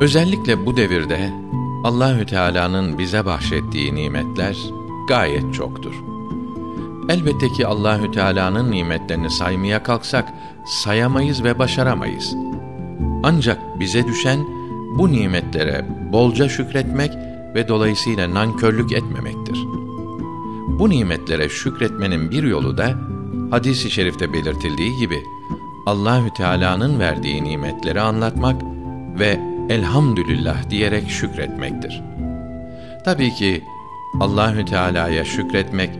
Özellikle bu devirde Allahü Teala'nın bize bahşettiği nimetler gayet çoktur. Elbette ki Allahü Teala'nın nimetlerini saymaya kalksak sayamayız ve başaramayız. Ancak bize düşen bu nimetlere bolca şükretmek ve dolayısıyla nankörlük etmemektir. Bu nimetlere şükretmenin bir yolu da hadis-i şerifte belirtildiği gibi Allahü Teala'nın verdiği nimetleri anlatmak ve elhamdülillah diyerek şükretmektir. Tabii ki Allahü Teala'ya şükretmek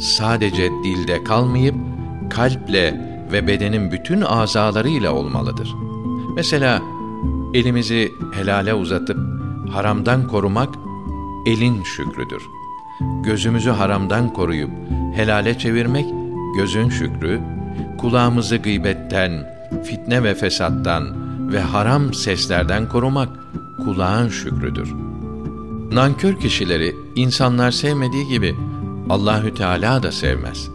sadece dilde kalmayıp kalple ve bedenin bütün azalarıyla olmalıdır. Mesela elimizi helale uzatıp haramdan korumak elin şükrüdür. Gözümüzü haramdan koruyup helale çevirmek gözün şükrü, kulağımızı gıybetten, fitne ve fesattan ve haram seslerden korumak kulağın şükrüdür. Nankör kişileri insanlar sevmediği gibi Allahü Teala da sevmez.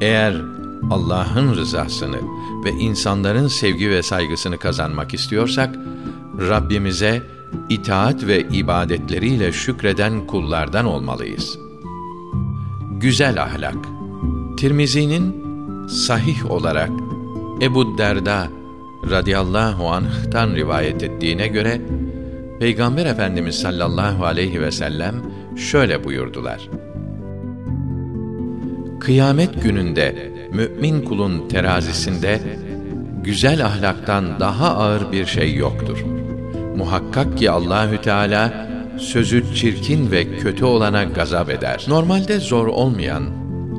Eğer Allah'ın rızasını ve insanların sevgi ve saygısını kazanmak istiyorsak Rabbimize itaat ve ibadetleriyle şükreden kullardan olmalıyız. Güzel ahlak. Tirmizi'nin sahih olarak Ebu Derda radıyallahu anh'tan rivayet ettiğine göre Peygamber Efendimiz sallallahu aleyhi ve sellem şöyle buyurdular. Kıyamet gününde mümin kulun terazisinde güzel ahlaktan daha ağır bir şey yoktur. Muhakkak ki Allahü Teala sözü çirkin ve kötü olana gazap eder. Normalde zor olmayan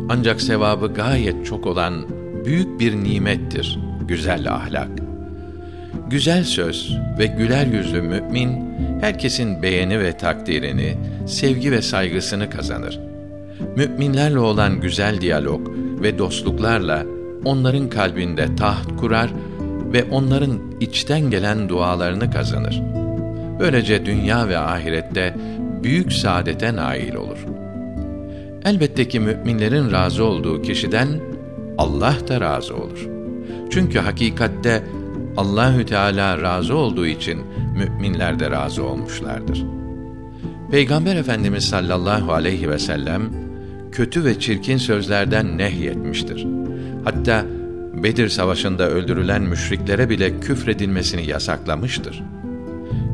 ancak sevabı gayet çok olan büyük bir nimettir güzel ahlak. Güzel söz ve güler yüzlü mümin herkesin beğeni ve takdirini, sevgi ve saygısını kazanır. Müminlerle olan güzel diyalog ve dostluklarla onların kalbinde taht kurar ve onların içten gelen dualarını kazanır. Böylece dünya ve ahirette büyük saadete nail olur. Elbette ki müminlerin razı olduğu kişiden Allah da razı olur. Çünkü hakikatte Allahü Teala razı olduğu için müminler de razı olmuşlardır. Peygamber Efendimiz sallallahu aleyhi ve sellem kötü ve çirkin sözlerden nehyetmiştir. Hatta Bedir Savaşı'nda öldürülen müşriklere bile küfredilmesini yasaklamıştır.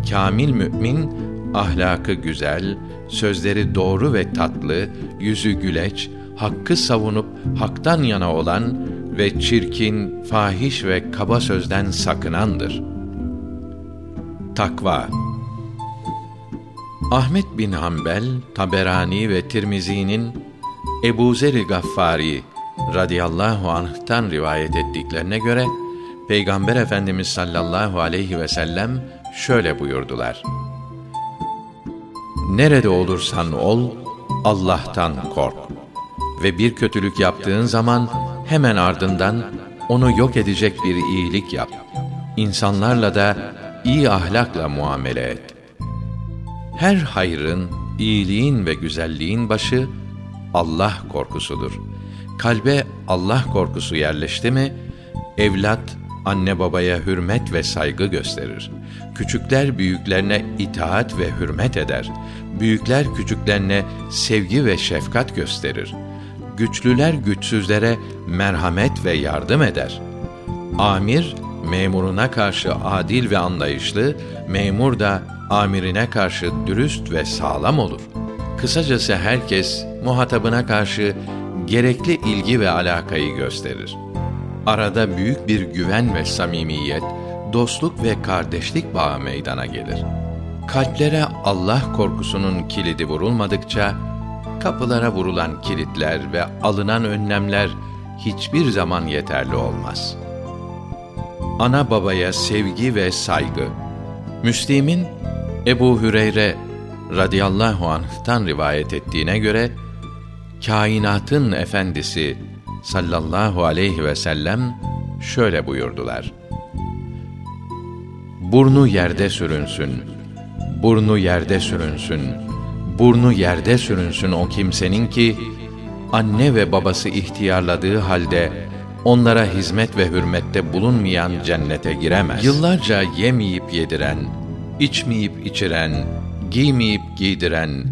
Kamil mümin ahlakı güzel, sözleri doğru ve tatlı, yüzü güleç, hakkı savunup haktan yana olan ve çirkin, fahiş ve kaba sözden sakınandır. Takva Ahmet bin Hanbel, Taberani ve Tirmizi'nin Ebu Zer-i Gaffari radıyallahu anh'tan rivayet ettiklerine göre Peygamber Efendimiz sallallahu aleyhi ve sellem şöyle buyurdular. Nerede olursan ol, Allah'tan kork. Ve bir kötülük yaptığın zaman hemen ardından onu yok edecek bir iyilik yap. İnsanlarla da iyi ahlakla muamele et. Her hayrın, iyiliğin ve güzelliğin başı Allah korkusudur. Kalbe Allah korkusu yerleşti mi, evlat anne babaya hürmet ve saygı gösterir. Küçükler büyüklerine itaat ve hürmet eder. Büyükler küçüklerine sevgi ve şefkat gösterir. Güçlüler güçsüzlere merhamet ve yardım eder. Amir memuruna karşı adil ve anlayışlı, memur da amirine karşı dürüst ve sağlam olur. Kısacası herkes muhatabına karşı gerekli ilgi ve alakayı gösterir. Arada büyük bir güven ve samimiyet, dostluk ve kardeşlik bağı meydana gelir. Kalplere Allah korkusunun kilidi vurulmadıkça, kapılara vurulan kilitler ve alınan önlemler hiçbir zaman yeterli olmaz. Ana babaya sevgi ve saygı. Müslim'in Ebu Hüreyre radıyallahu anh'tan rivayet ettiğine göre kainatın efendisi sallallahu aleyhi ve sellem şöyle buyurdular. Burnu yerde sürünsün, burnu yerde sürünsün, burnu yerde sürünsün o kimsenin ki, anne ve babası ihtiyarladığı halde, onlara hizmet ve hürmette bulunmayan cennete giremez. Yıllarca yemeyip yediren, içmeyip içiren, giymeyip giydiren,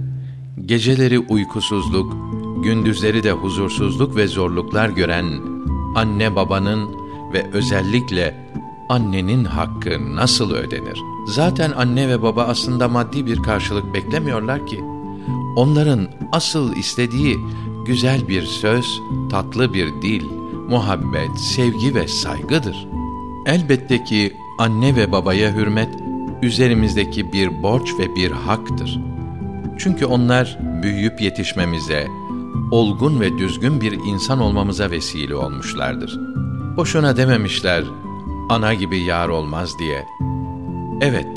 geceleri uykusuzluk, gündüzleri de huzursuzluk ve zorluklar gören anne babanın ve özellikle annenin hakkı nasıl ödenir? Zaten anne ve baba aslında maddi bir karşılık beklemiyorlar ki. Onların asıl istediği güzel bir söz, tatlı bir dil, muhabbet, sevgi ve saygıdır. Elbette ki anne ve babaya hürmet üzerimizdeki bir borç ve bir haktır. Çünkü onlar büyüyüp yetişmemize, olgun ve düzgün bir insan olmamıza vesile olmuşlardır. Boşuna dememişler, ana gibi yar olmaz diye. Evet,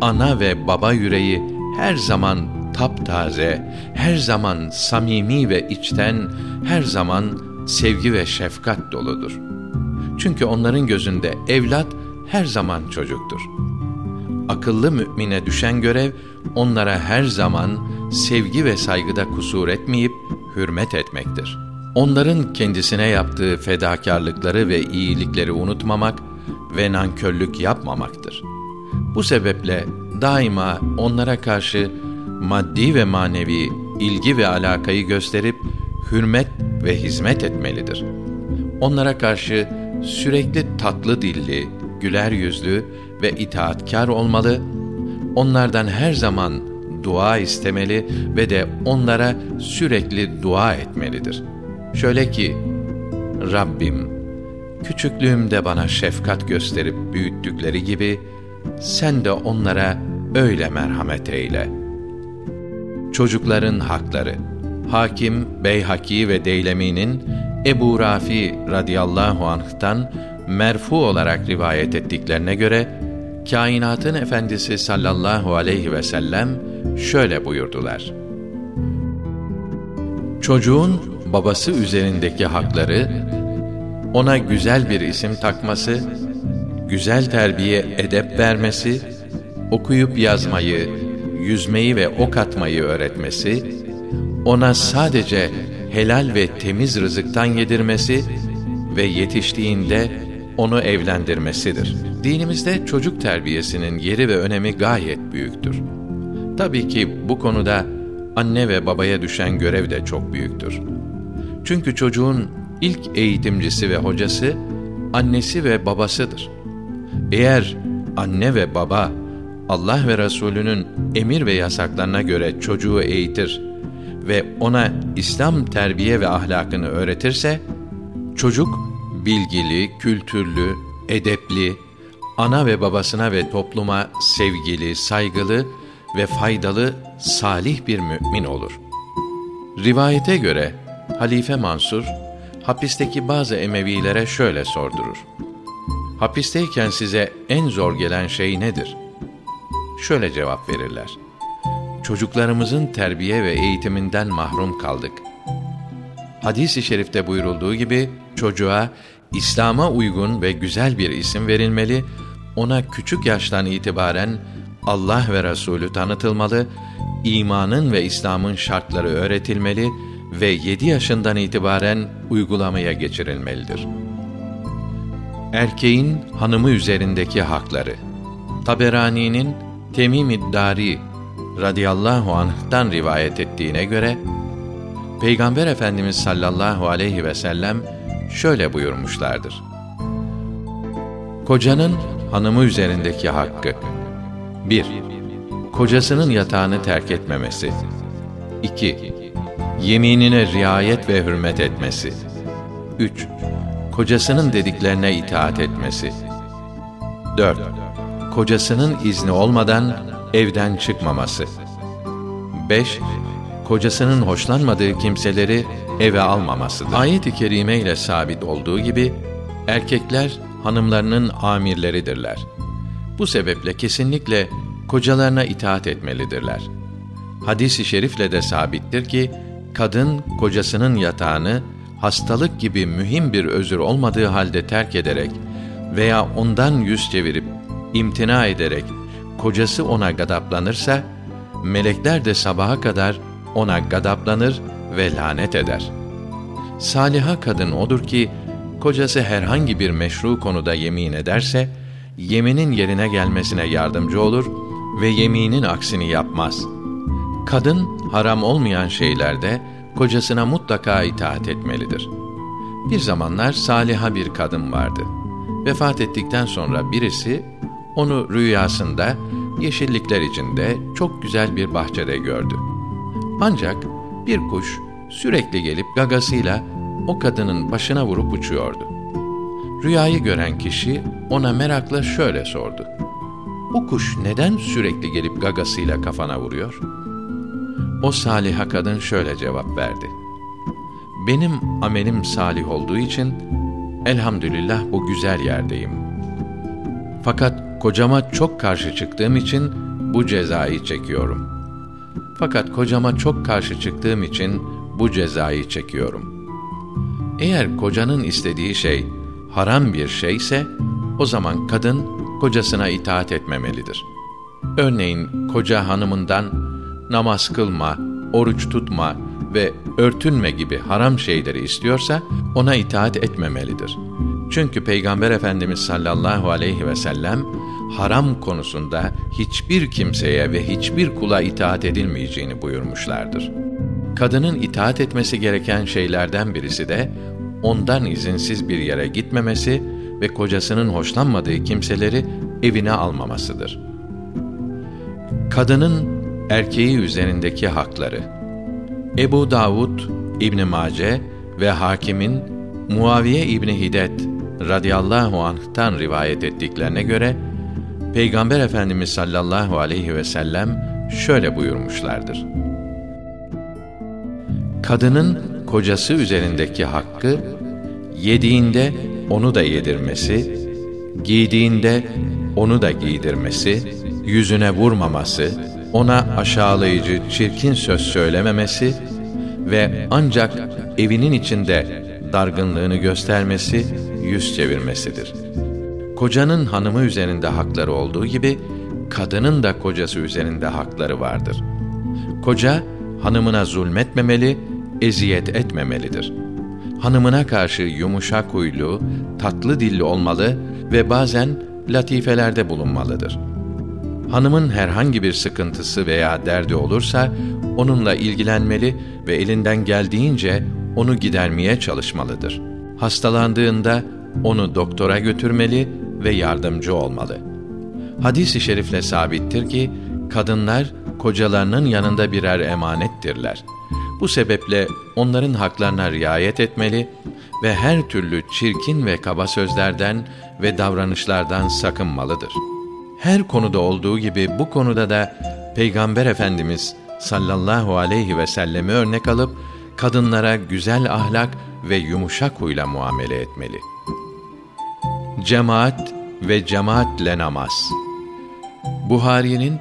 ana ve baba yüreği her zaman taptaze, her zaman samimi ve içten, her zaman sevgi ve şefkat doludur. Çünkü onların gözünde evlat her zaman çocuktur. Akıllı mümine düşen görev onlara her zaman sevgi ve saygıda kusur etmeyip hürmet etmektir. Onların kendisine yaptığı fedakarlıkları ve iyilikleri unutmamak ve nankörlük yapmamaktır. Bu sebeple daima onlara karşı maddi ve manevi ilgi ve alakayı gösterip hürmet ve hizmet etmelidir. Onlara karşı sürekli tatlı dilli, güler yüzlü ve itaatkar olmalı. Onlardan her zaman dua istemeli ve de onlara sürekli dua etmelidir. Şöyle ki, Rabbim, küçüklüğümde bana şefkat gösterip büyüttükleri gibi, sen de onlara öyle merhamet eyle. Çocukların hakları Hakim, Beyhaki ve Deylemi'nin Ebu Rafi radıyallahu anh'tan merfu olarak rivayet ettiklerine göre kainatın efendisi sallallahu aleyhi ve sellem şöyle buyurdular. Çocuğun babası üzerindeki hakları ona güzel bir isim takması, güzel terbiye edep vermesi, okuyup yazmayı, yüzmeyi ve ok atmayı öğretmesi, ona sadece helal ve temiz rızıktan yedirmesi ve yetiştiğinde onu evlendirmesidir. Dinimizde çocuk terbiyesinin yeri ve önemi gayet büyüktür. Tabii ki bu konuda anne ve babaya düşen görev de çok büyüktür. Çünkü çocuğun ilk eğitimcisi ve hocası annesi ve babasıdır. Eğer anne ve baba Allah ve Resulünün emir ve yasaklarına göre çocuğu eğitir ve ona İslam terbiye ve ahlakını öğretirse çocuk bilgili, kültürlü, edepli, ana ve babasına ve topluma sevgili, saygılı ve faydalı salih bir mümin olur. Rivayete göre Halife Mansur hapisteki bazı Emevilere şöyle sordurur. Hapisteyken size en zor gelen şey nedir? Şöyle cevap verirler. Çocuklarımızın terbiye ve eğitiminden mahrum kaldık. Hadis-i şerifte buyurulduğu gibi çocuğa İslam'a uygun ve güzel bir isim verilmeli, ona küçük yaştan itibaren Allah ve Resulü tanıtılmalı, imanın ve İslam'ın şartları öğretilmeli ve yedi yaşından itibaren uygulamaya geçirilmelidir. Erkeğin hanımı üzerindeki hakları Taberani'nin Temim-i Dari radıyallahu anh'tan rivayet ettiğine göre Peygamber Efendimiz sallallahu aleyhi ve sellem şöyle buyurmuşlardır. Kocanın hanımı üzerindeki hakkı 1. Kocasının yatağını terk etmemesi 2. Yeminine riayet ve hürmet etmesi 3. Kocasının dediklerine itaat etmesi 4. Kocasının izni olmadan evden çıkmaması 5 kocasının hoşlanmadığı kimseleri eve almamasıdır. Ayet-i kerime ile sabit olduğu gibi erkekler hanımlarının amirleridirler. Bu sebeple kesinlikle kocalarına itaat etmelidirler. Hadis-i şerifle de sabittir ki kadın kocasının yatağını hastalık gibi mühim bir özür olmadığı halde terk ederek veya ondan yüz çevirip imtina ederek kocası ona gadaplanırsa melekler de sabaha kadar ona gadaplanır ve lanet eder. Saliha kadın odur ki kocası herhangi bir meşru konuda yemin ederse yeminin yerine gelmesine yardımcı olur ve yeminin aksini yapmaz. Kadın haram olmayan şeylerde kocasına mutlaka itaat etmelidir. Bir zamanlar saliha bir kadın vardı. Vefat ettikten sonra birisi onu rüyasında yeşillikler içinde çok güzel bir bahçede gördü. Ancak bir kuş sürekli gelip gagasıyla o kadının başına vurup uçuyordu. Rüyayı gören kişi ona merakla şöyle sordu. Bu kuş neden sürekli gelip gagasıyla kafana vuruyor? O saliha kadın şöyle cevap verdi. Benim amelim salih olduğu için elhamdülillah bu güzel yerdeyim. Fakat kocama çok karşı çıktığım için bu cezayı çekiyorum. Fakat kocama çok karşı çıktığım için bu cezayı çekiyorum. Eğer kocanın istediği şey haram bir şeyse o zaman kadın kocasına itaat etmemelidir. Örneğin koca hanımından namaz kılma, oruç tutma ve örtünme gibi haram şeyleri istiyorsa ona itaat etmemelidir. Çünkü Peygamber Efendimiz sallallahu aleyhi ve sellem haram konusunda hiçbir kimseye ve hiçbir kula itaat edilmeyeceğini buyurmuşlardır. Kadının itaat etmesi gereken şeylerden birisi de ondan izinsiz bir yere gitmemesi ve kocasının hoşlanmadığı kimseleri evine almamasıdır. Kadının erkeği üzerindeki hakları Ebu Davud, İbn Mace ve Hakim'in Muaviye İbni Hidet radıyallahu anh'tan rivayet ettiklerine göre Peygamber Efendimiz sallallahu aleyhi ve sellem şöyle buyurmuşlardır. Kadının kocası üzerindeki hakkı yediğinde onu da yedirmesi, giydiğinde onu da giydirmesi, yüzüne vurmaması, ona aşağılayıcı, çirkin söz söylememesi ve ancak evinin içinde dargınlığını göstermesi, yüz çevirmesidir. Kocanın hanımı üzerinde hakları olduğu gibi, kadının da kocası üzerinde hakları vardır. Koca, hanımına zulmetmemeli, eziyet etmemelidir. Hanımına karşı yumuşak huylu, tatlı dilli olmalı ve bazen latifelerde bulunmalıdır. Hanımın herhangi bir sıkıntısı veya derdi olursa onunla ilgilenmeli ve elinden geldiğince onu gidermeye çalışmalıdır. Hastalandığında onu doktora götürmeli ve yardımcı olmalı. Hadis-i şerifle sabittir ki kadınlar kocalarının yanında birer emanettirler. Bu sebeple onların haklarına riayet etmeli ve her türlü çirkin ve kaba sözlerden ve davranışlardan sakınmalıdır. Her konuda olduğu gibi bu konuda da Peygamber Efendimiz sallallahu aleyhi ve sellemi örnek alıp kadınlara güzel ahlak ve yumuşak huyla muamele etmeli. Cemaat ve cemaatle namaz. Buhari'nin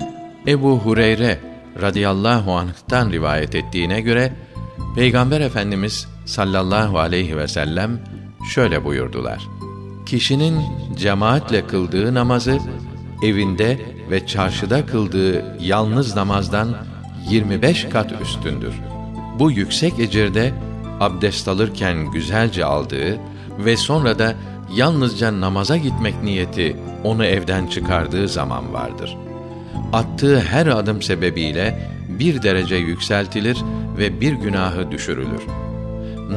Ebu Hureyre radıyallahu anh'tan rivayet ettiğine göre Peygamber Efendimiz sallallahu aleyhi ve sellem şöyle buyurdular. Kişinin cemaatle kıldığı namazı evinde ve çarşıda kıldığı yalnız namazdan 25 kat üstündür. Bu yüksek ecirde abdest alırken güzelce aldığı ve sonra da yalnızca namaza gitmek niyeti onu evden çıkardığı zaman vardır. Attığı her adım sebebiyle bir derece yükseltilir ve bir günahı düşürülür.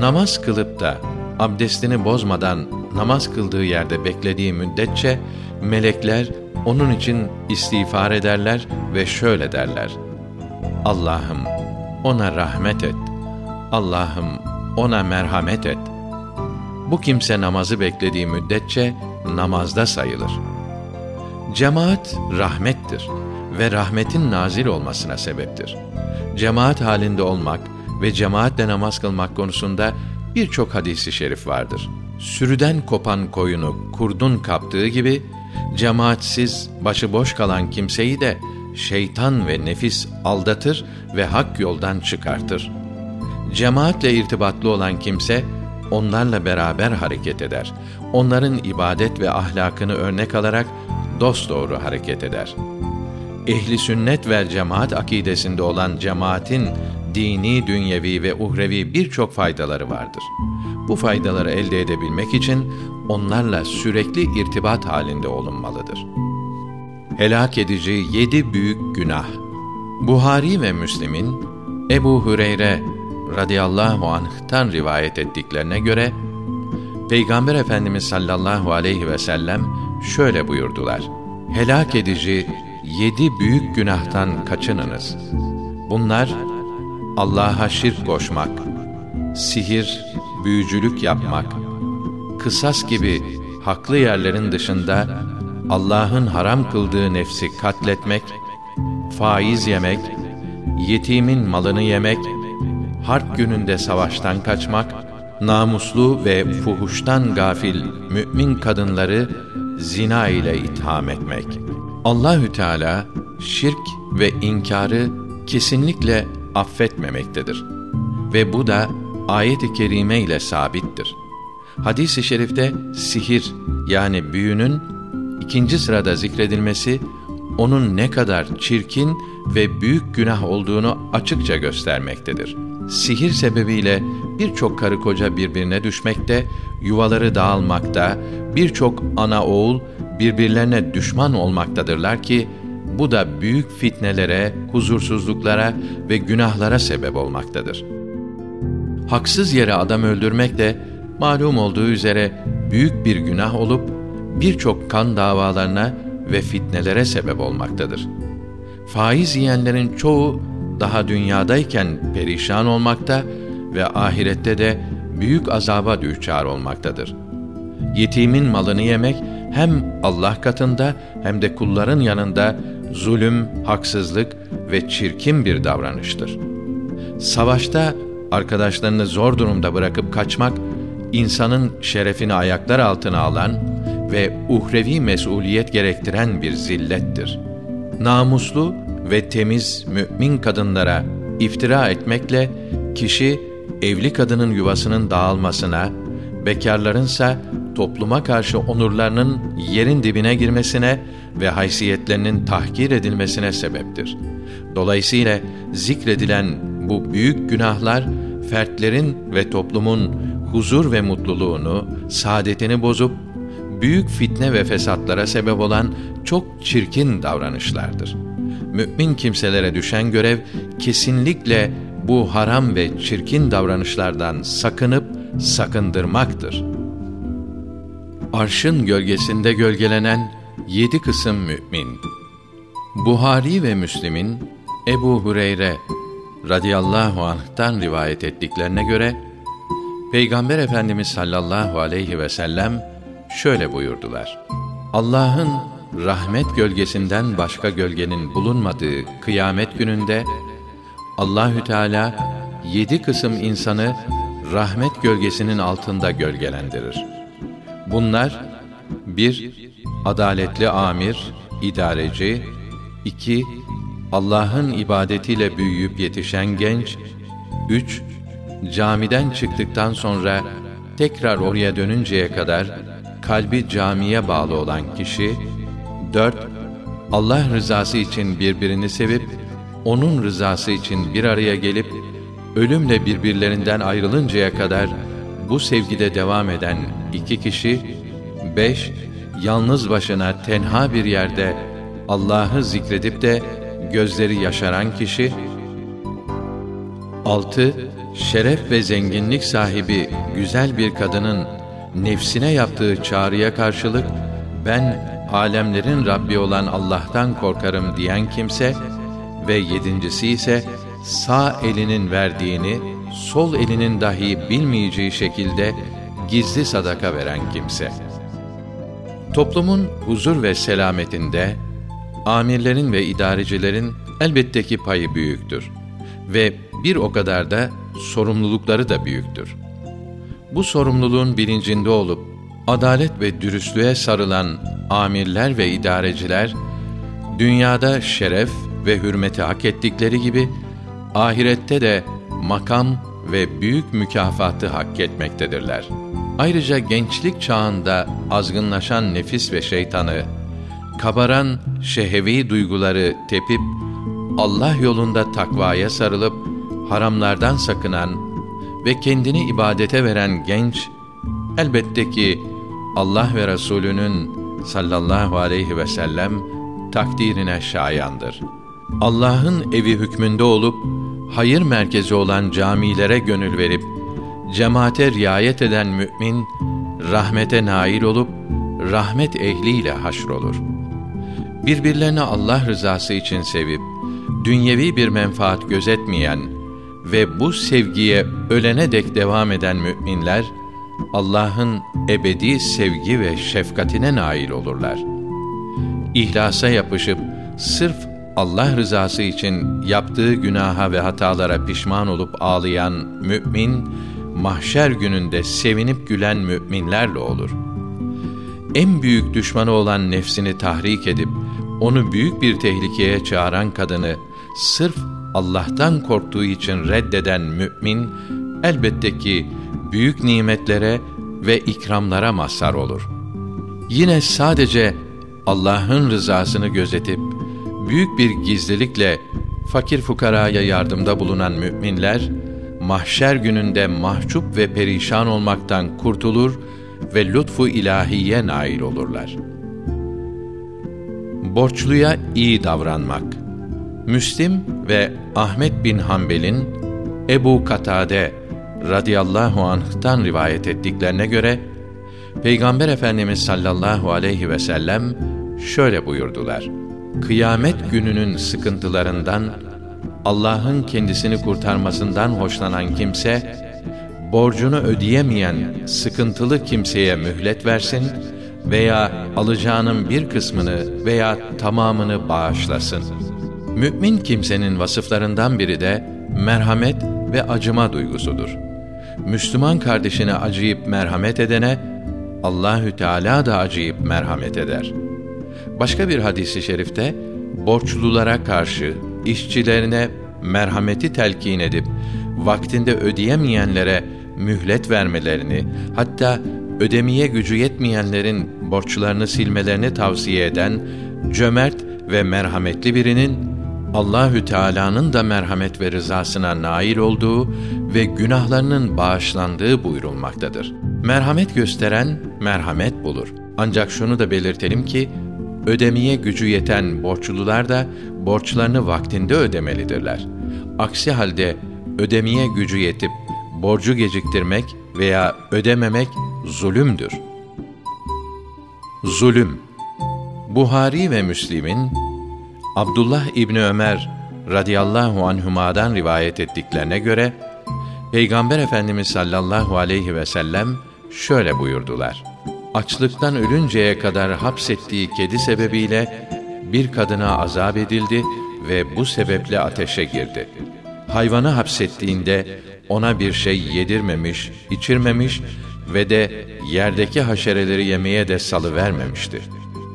Namaz kılıp da abdestini bozmadan namaz kıldığı yerde beklediği müddetçe melekler onun için istiğfar ederler ve şöyle derler: Allah'ım ona rahmet et. Allah'ım ona merhamet et. Bu kimse namazı beklediği müddetçe namazda sayılır. Cemaat rahmettir ve rahmetin nazil olmasına sebeptir. Cemaat halinde olmak ve cemaatle namaz kılmak konusunda birçok hadisi şerif vardır. Sürüden kopan koyunu kurdun kaptığı gibi cemaatsiz, başıboş kalan kimseyi de şeytan ve nefis aldatır ve hak yoldan çıkartır. Cemaatle irtibatlı olan kimse onlarla beraber hareket eder. Onların ibadet ve ahlakını örnek alarak dosdoğru hareket eder. Ehli sünnet ve cemaat akidesinde olan cemaatin dini, dünyevi ve uhrevi birçok faydaları vardır. Bu faydaları elde edebilmek için onlarla sürekli irtibat halinde olunmalıdır. Helak edici yedi büyük günah. Buhari ve Müslim'in Ebu Hüreyre radıyallahu anh'tan rivayet ettiklerine göre Peygamber Efendimiz sallallahu aleyhi ve sellem şöyle buyurdular. Helak edici yedi büyük günahtan kaçınınız. Bunlar Allah'a şirk koşmak, sihir, büyücülük yapmak, kısas gibi haklı yerlerin dışında Allah'ın haram kıldığı nefsi katletmek, faiz yemek, yetimin malını yemek, harp gününde savaştan kaçmak, namuslu ve fuhuştan gafil mümin kadınları zina ile itham etmek. Allahü Teala şirk ve inkarı kesinlikle affetmemektedir. Ve bu da ayet-i kerime ile sabittir. Hadis-i şerifte sihir yani büyünün ikinci sırada zikredilmesi onun ne kadar çirkin ve büyük günah olduğunu açıkça göstermektedir. Sihir sebebiyle birçok karı koca birbirine düşmekte, yuvaları dağılmakta, birçok ana oğul birbirlerine düşman olmaktadırlar ki bu da büyük fitnelere, huzursuzluklara ve günahlara sebep olmaktadır. Haksız yere adam öldürmek de malum olduğu üzere büyük bir günah olup birçok kan davalarına ve fitnelere sebep olmaktadır. Faiz yiyenlerin çoğu daha dünyadayken perişan olmakta ve ahirette de büyük azaba düçar olmaktadır. Yetimin malını yemek hem Allah katında hem de kulların yanında zulüm, haksızlık ve çirkin bir davranıştır. Savaşta arkadaşlarını zor durumda bırakıp kaçmak insanın şerefini ayaklar altına alan ve uhrevi mesuliyet gerektiren bir zillettir. Namuslu ve temiz mümin kadınlara iftira etmekle kişi evli kadının yuvasının dağılmasına, bekarlarınsa topluma karşı onurlarının yerin dibine girmesine ve haysiyetlerinin tahkir edilmesine sebeptir. Dolayısıyla zikredilen bu büyük günahlar fertlerin ve toplumun huzur ve mutluluğunu, saadetini bozup büyük fitne ve fesatlara sebep olan çok çirkin davranışlardır. Mümin kimselere düşen görev kesinlikle bu haram ve çirkin davranışlardan sakınıp sakındırmaktır. Arşın gölgesinde gölgelenen yedi kısım mümin. Buhari ve Müslim'in Ebu Hureyre radıyallahu anh'tan rivayet ettiklerine göre Peygamber Efendimiz sallallahu aleyhi ve sellem şöyle buyurdular. Allah'ın rahmet gölgesinden başka gölgenin bulunmadığı kıyamet gününde Allahü Teala yedi kısım insanı rahmet gölgesinin altında gölgelendirir. Bunlar bir adaletli amir, idareci, iki Allah'ın ibadetiyle büyüyüp yetişen genç, üç camiden çıktıktan sonra tekrar oraya dönünceye kadar kalbi camiye bağlı olan kişi, dört Allah rızası için birbirini sevip onun rızası için bir araya gelip ölümle birbirlerinden ayrılıncaya kadar bu sevgide devam eden iki kişi, beş, yalnız başına tenha bir yerde Allah'ı zikredip de gözleri yaşaran kişi, altı, şeref ve zenginlik sahibi güzel bir kadının nefsine yaptığı çağrıya karşılık, ben alemlerin Rabbi olan Allah'tan korkarım diyen kimse ve yedincisi ise sağ elinin verdiğini sol elinin dahi bilmeyeceği şekilde gizli sadaka veren kimse. Toplumun huzur ve selametinde amirlerin ve idarecilerin elbette ki payı büyüktür ve bir o kadar da sorumlulukları da büyüktür. Bu sorumluluğun bilincinde olup adalet ve dürüstlüğe sarılan amirler ve idareciler dünyada şeref ve hürmeti hak ettikleri gibi ahirette de makam ve büyük mükafatı hak etmektedirler. Ayrıca gençlik çağında azgınlaşan nefis ve şeytanı, kabaran şehevi duyguları tepip Allah yolunda takvaya sarılıp haramlardan sakınan ve kendini ibadete veren genç elbette ki Allah ve Resulünün sallallahu aleyhi ve sellem takdirine şayandır. Allah'ın evi hükmünde olup hayır merkezi olan camilere gönül verip cemaate riayet eden mümin rahmete nail olup rahmet ehliyle haşrolur. Birbirlerini Allah rızası için sevip dünyevi bir menfaat gözetmeyen ve bu sevgiye ölene dek devam eden müminler Allah'ın ebedi sevgi ve şefkatine nail olurlar. İhlasa yapışıp sırf Allah rızası için yaptığı günaha ve hatalara pişman olup ağlayan mümin mahşer gününde sevinip gülen müminlerle olur. En büyük düşmanı olan nefsini tahrik edip onu büyük bir tehlikeye çağıran kadını sırf Allah'tan korktuğu için reddeden mümin elbette ki büyük nimetlere ve ikramlara mazhar olur. Yine sadece Allah'ın rızasını gözetip büyük bir gizlilikle fakir fukaraya yardımda bulunan müminler mahşer gününde mahcup ve perişan olmaktan kurtulur ve lütfu ilahiye nail olurlar. Borçluya iyi davranmak. Müslim ve Ahmet bin Hanbel'in Ebu Katade radıyallahu anh'tan rivayet ettiklerine göre Peygamber Efendimiz sallallahu aleyhi ve sellem şöyle buyurdular. Kıyamet gününün sıkıntılarından Allah'ın kendisini kurtarmasından hoşlanan kimse borcunu ödeyemeyen sıkıntılı kimseye mühlet versin veya alacağının bir kısmını veya tamamını bağışlasın. Mümin kimsenin vasıflarından biri de merhamet ve acıma duygusudur. Müslüman kardeşine acıyıp merhamet edene Allahü Teala da acıyıp merhamet eder. Başka bir hadisi şerifte borçlulara karşı işçilerine merhameti telkin edip vaktinde ödeyemeyenlere mühlet vermelerini, hatta ödemeye gücü yetmeyenlerin borçlarını silmelerini tavsiye eden cömert ve merhametli birinin Allahü Teala'nın da merhamet ve rızasına nail olduğu ve günahlarının bağışlandığı buyurulmaktadır. Merhamet gösteren merhamet bulur. Ancak şunu da belirtelim ki ödemeye gücü yeten borçlular da borçlarını vaktinde ödemelidirler. Aksi halde ödemeye gücü yetip borcu geciktirmek veya ödememek zulümdür. Zulüm Buhari ve Müslim'in Abdullah İbni Ömer radıyallahu anhuma'dan rivayet ettiklerine göre Peygamber Efendimiz sallallahu aleyhi ve sellem şöyle buyurdular. Açlıktan ölünceye kadar hapsettiği kedi sebebiyle bir kadına azap edildi ve bu sebeple ateşe girdi. Hayvanı hapsettiğinde ona bir şey yedirmemiş, içirmemiş ve de yerdeki haşereleri yemeye de salı vermemişti.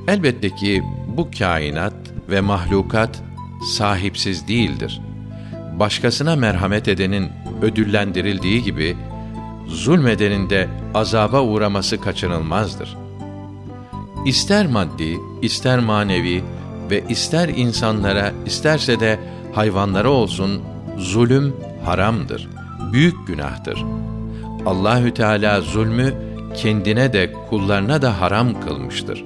Elbette ki bu kainat ve mahlukat sahipsiz değildir. Başkasına merhamet edenin ödüllendirildiği gibi zulmedenin de azaba uğraması kaçınılmazdır. İster maddi, ister manevi ve ister insanlara, isterse de hayvanlara olsun zulüm haramdır. Büyük günahtır. Allahü Teala zulmü kendine de kullarına da haram kılmıştır.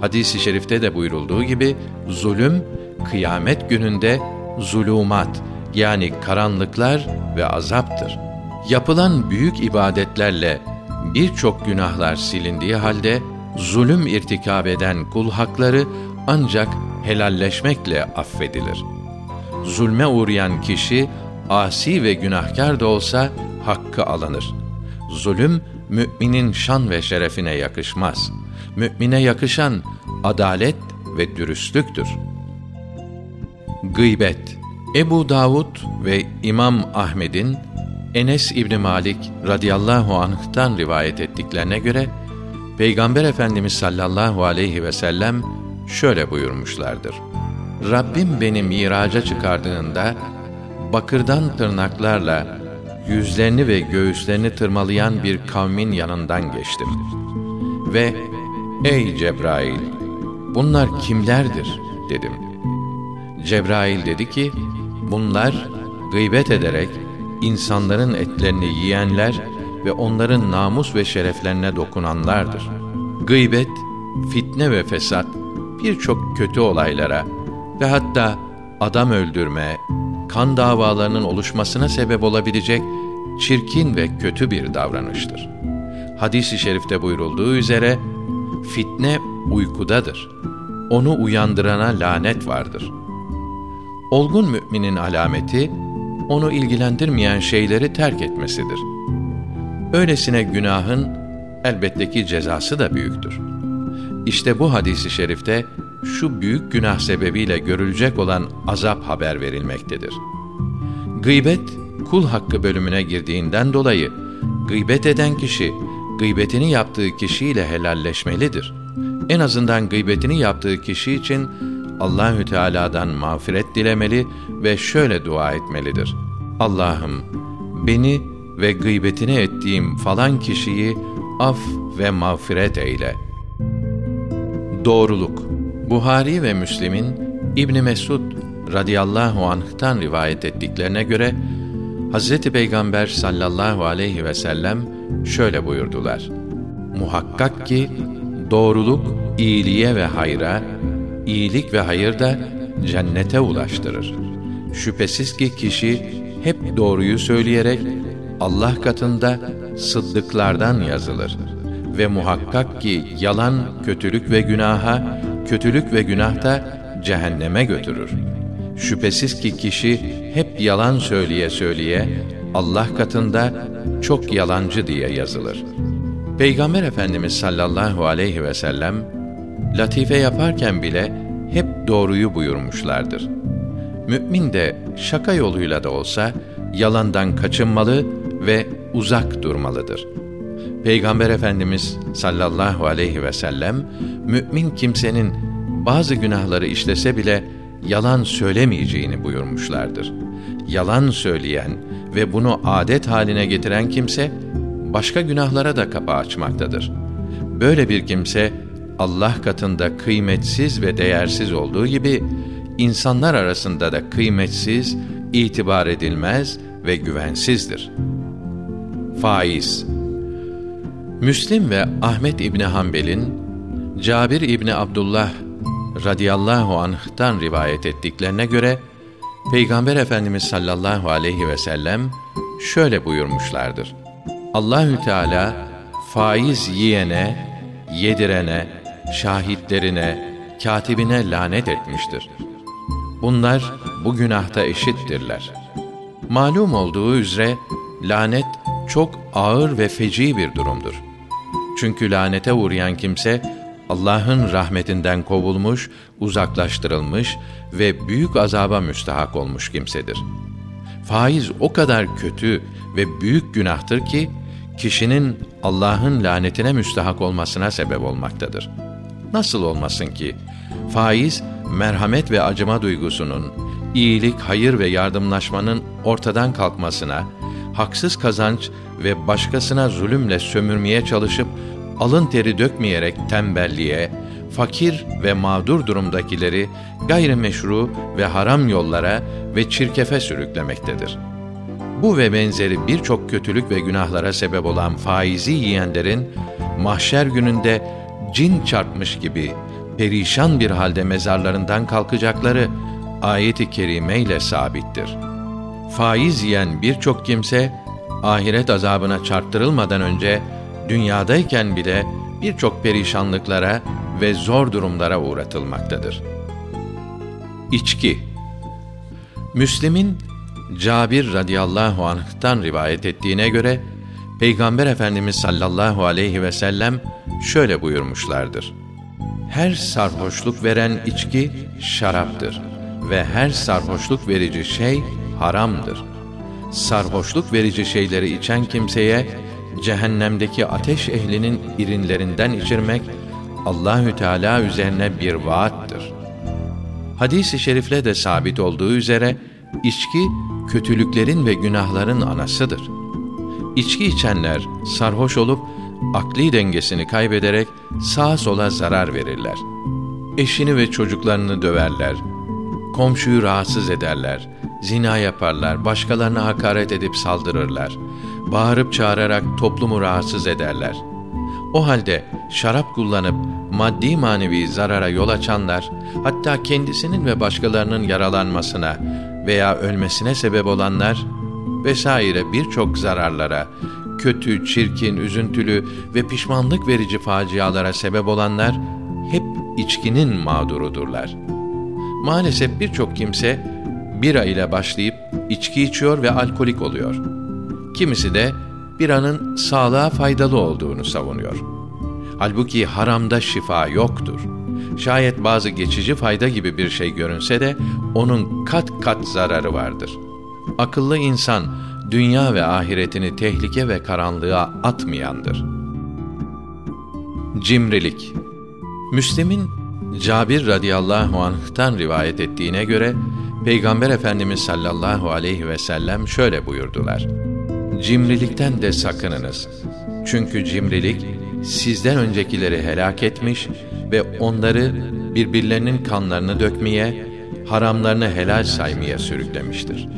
Hadis-i şerifte de buyurulduğu gibi zulüm kıyamet gününde zulumat yani karanlıklar ve azaptır. Yapılan büyük ibadetlerle birçok günahlar silindiği halde zulüm irtikab eden kul hakları ancak helalleşmekle affedilir. Zulme uğrayan kişi asi ve günahkar da olsa hakkı alınır. Zulüm müminin şan ve şerefine yakışmaz. Mümine yakışan adalet ve dürüstlüktür. Gıybet Ebu Davud ve İmam Ahmed'in Enes İbni Malik radıyallahu anh'tan rivayet ettiklerine göre Peygamber Efendimiz sallallahu aleyhi ve sellem şöyle buyurmuşlardır. Rabbim beni miraca çıkardığında bakırdan tırnaklarla yüzlerini ve göğüslerini tırmalayan bir kavmin yanından geçtim. Ve ey Cebrail bunlar kimlerdir dedim. Cebrail dedi ki bunlar gıybet ederek insanların etlerini yiyenler ve onların namus ve şereflerine dokunanlardır. Gıybet, fitne ve fesat birçok kötü olaylara ve hatta adam öldürme, kan davalarının oluşmasına sebep olabilecek çirkin ve kötü bir davranıştır. Hadis-i şerifte buyurulduğu üzere fitne uykudadır. Onu uyandırana lanet vardır. Olgun müminin alameti onu ilgilendirmeyen şeyleri terk etmesidir. Öylesine günahın elbette ki cezası da büyüktür. İşte bu hadisi şerifte şu büyük günah sebebiyle görülecek olan azap haber verilmektedir. Gıybet kul hakkı bölümüne girdiğinden dolayı gıybet eden kişi gıybetini yaptığı kişiyle helalleşmelidir. En azından gıybetini yaptığı kişi için Allahü Teala'dan mağfiret dilemeli ve şöyle dua etmelidir. Allah'ım beni ve gıybetini ettiğim falan kişiyi af ve mağfiret eyle. Doğruluk Buhari ve Müslim'in İbn Mesud radıyallahu anh'tan rivayet ettiklerine göre Hazreti Peygamber sallallahu aleyhi ve sellem şöyle buyurdular. Muhakkak ki doğruluk iyiliğe ve hayra, iyilik ve hayır da cennete ulaştırır. Şüphesiz ki kişi hep doğruyu söyleyerek Allah katında sıddıklardan yazılır ve muhakkak ki yalan kötülük ve günaha, kötülük ve günah da cehenneme götürür. Şüphesiz ki kişi hep yalan söyleye söyleye Allah katında çok yalancı diye yazılır. Peygamber Efendimiz sallallahu aleyhi ve sellem latife yaparken bile hep doğruyu buyurmuşlardır. Mümin de şaka yoluyla da olsa yalandan kaçınmalı ve uzak durmalıdır. Peygamber Efendimiz sallallahu aleyhi ve sellem mümin kimsenin bazı günahları işlese bile yalan söylemeyeceğini buyurmuşlardır. Yalan söyleyen ve bunu adet haline getiren kimse başka günahlara da kapı açmaktadır. Böyle bir kimse Allah katında kıymetsiz ve değersiz olduğu gibi insanlar arasında da kıymetsiz, itibar edilmez ve güvensizdir. Faiz Müslim ve Ahmet İbni Hanbel'in Cabir İbni Abdullah radıyallahu anh'tan rivayet ettiklerine göre Peygamber Efendimiz sallallahu aleyhi ve sellem şöyle buyurmuşlardır. Allahü Teala faiz yiyene, yedirene, şahitlerine, katibine lanet etmiştir. Bunlar bu günahta eşittirler. Malum olduğu üzere lanet çok ağır ve feci bir durumdur. Çünkü lanete uğrayan kimse Allah'ın rahmetinden kovulmuş, uzaklaştırılmış ve büyük azaba müstahak olmuş kimsedir. Faiz o kadar kötü ve büyük günahtır ki kişinin Allah'ın lanetine müstahak olmasına sebep olmaktadır. Nasıl olmasın ki faiz merhamet ve acıma duygusunun, iyilik, hayır ve yardımlaşmanın ortadan kalkmasına, haksız kazanç ve başkasına zulümle sömürmeye çalışıp alın teri dökmeyerek tembelliğe, fakir ve mağdur durumdakileri gayrimeşru ve haram yollara ve çirkefe sürüklemektedir. Bu ve benzeri birçok kötülük ve günahlara sebep olan faizi yiyenlerin mahşer gününde cin çarpmış gibi perişan bir halde mezarlarından kalkacakları ayet-i kerime ile sabittir. Faiz yiyen birçok kimse ahiret azabına çarptırılmadan önce dünyadayken bile birçok perişanlıklara ve zor durumlara uğratılmaktadır. İçki Müslim'in Cabir radıyallahu anh'tan rivayet ettiğine göre Peygamber Efendimiz sallallahu aleyhi ve sellem şöyle buyurmuşlardır. Her sarhoşluk veren içki şaraptır ve her sarhoşluk verici şey haramdır. Sarhoşluk verici şeyleri içen kimseye cehennemdeki ateş ehlinin irinlerinden içirmek Allahü Teala üzerine bir vaattır. Hadis-i şerifle de sabit olduğu üzere içki kötülüklerin ve günahların anasıdır. İçki içenler sarhoş olup akli dengesini kaybederek sağa sola zarar verirler. Eşini ve çocuklarını döverler. Komşuyu rahatsız ederler. Zina yaparlar, başkalarına hakaret edip saldırırlar. Bağırıp çağırarak toplumu rahatsız ederler. O halde şarap kullanıp maddi manevi zarara yol açanlar, hatta kendisinin ve başkalarının yaralanmasına veya ölmesine sebep olanlar vesaire birçok zararlara, kötü, çirkin, üzüntülü ve pişmanlık verici facialara sebep olanlar hep içkinin mağdurudurlar. Maalesef birçok kimse bira ile başlayıp içki içiyor ve alkolik oluyor. Kimisi de biranın sağlığa faydalı olduğunu savunuyor. Halbuki haramda şifa yoktur. Şayet bazı geçici fayda gibi bir şey görünse de onun kat kat zararı vardır. Akıllı insan dünya ve ahiretini tehlike ve karanlığa atmayandır. Cimrilik Müslim'in Cabir radıyallahu anh'tan rivayet ettiğine göre Peygamber Efendimiz sallallahu aleyhi ve sellem şöyle buyurdular. Cimrilikten de sakınınız. Çünkü cimrilik sizden öncekileri helak etmiş ve onları birbirlerinin kanlarını dökmeye, haramlarını helal saymaya sürüklemiştir.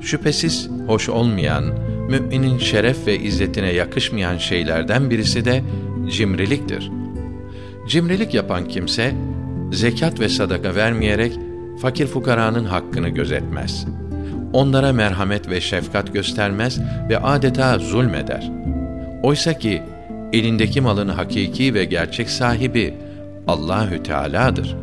Şüphesiz hoş olmayan, müminin şeref ve izzetine yakışmayan şeylerden birisi de cimriliktir. Cimrilik yapan kimse zekat ve sadaka vermeyerek fakir fukaranın hakkını gözetmez. Onlara merhamet ve şefkat göstermez ve adeta zulmeder. Oysa ki elindeki malın hakiki ve gerçek sahibi Allahü Teala'dır.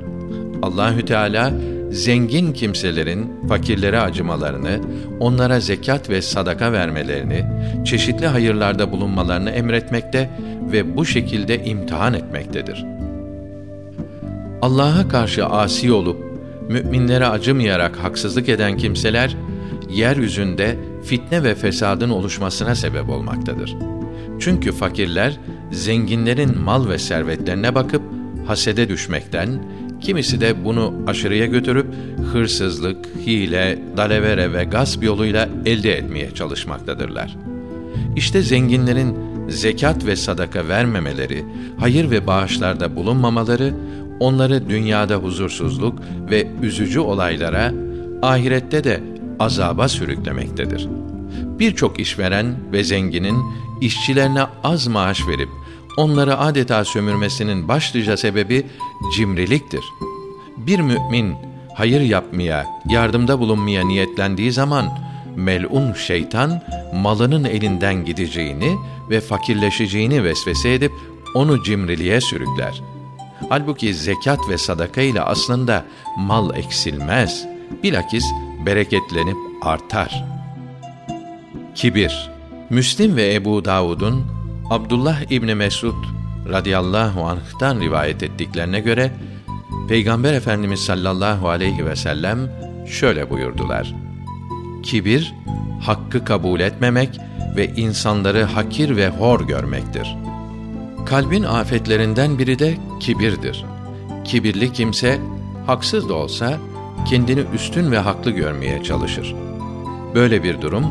Allahü Teala zengin kimselerin fakirlere acımalarını, onlara zekat ve sadaka vermelerini, çeşitli hayırlarda bulunmalarını emretmekte ve bu şekilde imtihan etmektedir. Allah'a karşı asi olup müminlere acımayarak haksızlık eden kimseler yeryüzünde fitne ve fesadın oluşmasına sebep olmaktadır. Çünkü fakirler zenginlerin mal ve servetlerine bakıp hasede düşmekten, kimisi de bunu aşırıya götürüp hırsızlık, hile, dalavere ve gasp yoluyla elde etmeye çalışmaktadırlar. İşte zenginlerin zekat ve sadaka vermemeleri, hayır ve bağışlarda bulunmamaları onları dünyada huzursuzluk ve üzücü olaylara, ahirette de azaba sürüklemektedir. Birçok işveren ve zenginin işçilerine az maaş verip onları adeta sömürmesinin başlıca sebebi cimriliktir. Bir mümin hayır yapmaya, yardımda bulunmaya niyetlendiği zaman melun şeytan malının elinden gideceğini ve fakirleşeceğini vesvese edip onu cimriliğe sürükler.'' Halbuki zekat ve sadaka ile aslında mal eksilmez. Bilakis bereketlenip artar. Kibir Müslim ve Ebu Davud'un Abdullah İbni Mesud radıyallahu anh'tan rivayet ettiklerine göre Peygamber Efendimiz sallallahu aleyhi ve sellem şöyle buyurdular. Kibir, hakkı kabul etmemek ve insanları hakir ve hor görmektir.'' Kalbin afetlerinden biri de kibirdir. Kibirli kimse haksız da olsa kendini üstün ve haklı görmeye çalışır. Böyle bir durum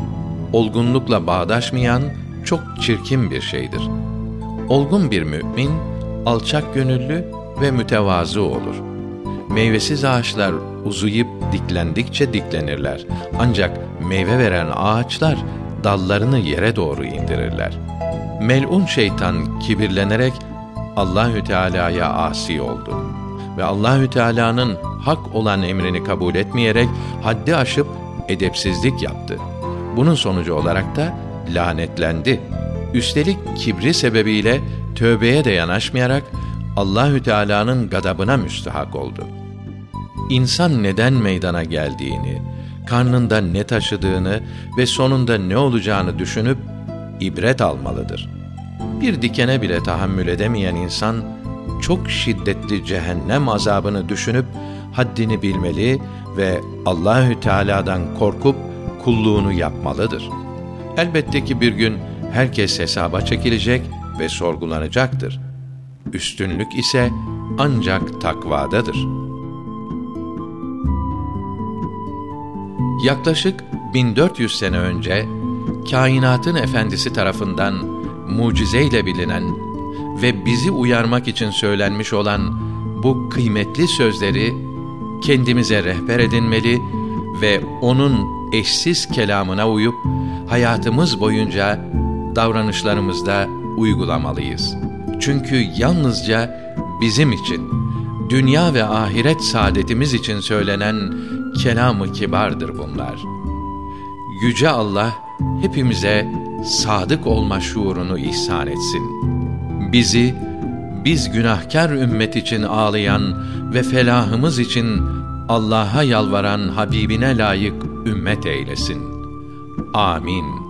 olgunlukla bağdaşmayan çok çirkin bir şeydir. Olgun bir mümin alçak gönüllü ve mütevazı olur. Meyvesiz ağaçlar uzayıp diklendikçe diklenirler. Ancak meyve veren ağaçlar dallarını yere doğru indirirler.'' Melun şeytan kibirlenerek Allahü Teala'ya asi oldu ve Allahü Teala'nın hak olan emrini kabul etmeyerek haddi aşıp edepsizlik yaptı. Bunun sonucu olarak da lanetlendi. Üstelik kibri sebebiyle tövbeye de yanaşmayarak Allahü Teala'nın gadabına müstahak oldu. İnsan neden meydana geldiğini, karnında ne taşıdığını ve sonunda ne olacağını düşünüp ibret almalıdır. Bir dikene bile tahammül edemeyen insan çok şiddetli cehennem azabını düşünüp haddini bilmeli ve Allahü Teala'dan korkup kulluğunu yapmalıdır. Elbette ki bir gün herkes hesaba çekilecek ve sorgulanacaktır. Üstünlük ise ancak takvadadır. Yaklaşık 1400 sene önce kainatın efendisi tarafından mucizeyle bilinen ve bizi uyarmak için söylenmiş olan bu kıymetli sözleri kendimize rehber edinmeli ve onun eşsiz kelamına uyup hayatımız boyunca davranışlarımızda uygulamalıyız. Çünkü yalnızca bizim için, dünya ve ahiret saadetimiz için söylenen kelam-ı kibardır bunlar. Yüce Allah hepimize sadık olma şuurunu ihsan etsin. Bizi biz günahkar ümmet için ağlayan ve felahımız için Allah'a yalvaran Habibine layık ümmet eylesin. Amin.